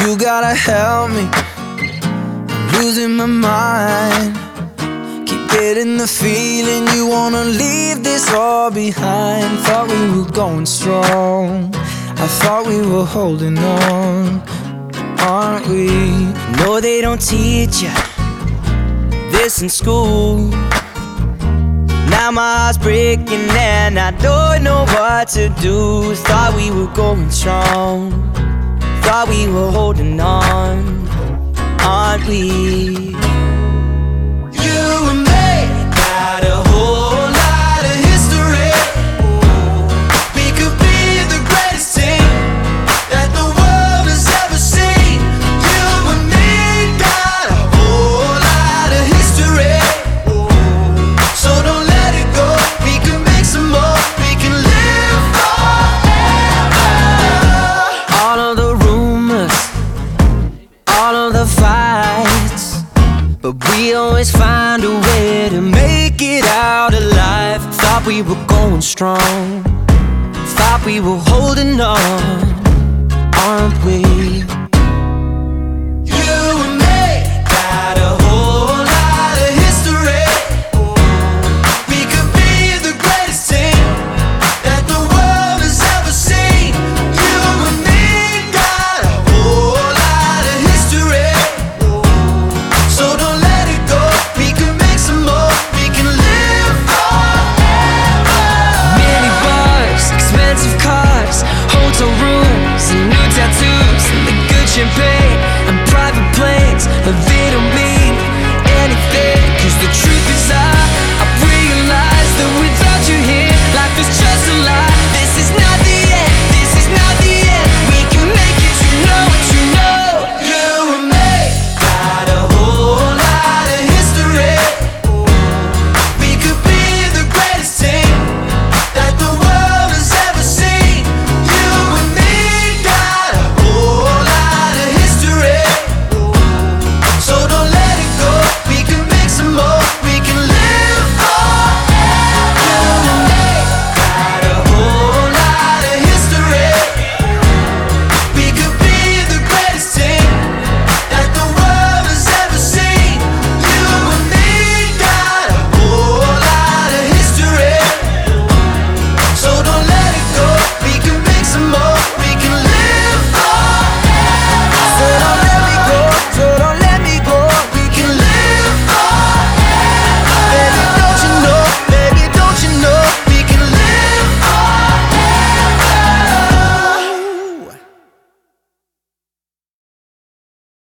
You gotta help me. I'm losing my mind. Keep getting the feeling you wanna leave this all behind. Thought we were going strong. I thought we were holding on. Aren't we? No, they don't teach you this in school. Now my heart's breaking and I don't know what to do. Thought we were going strong. Thought we were holding on, aren't we? Always find a way to make it out alive. Thought we were going strong, thought we were holding on, aren't we?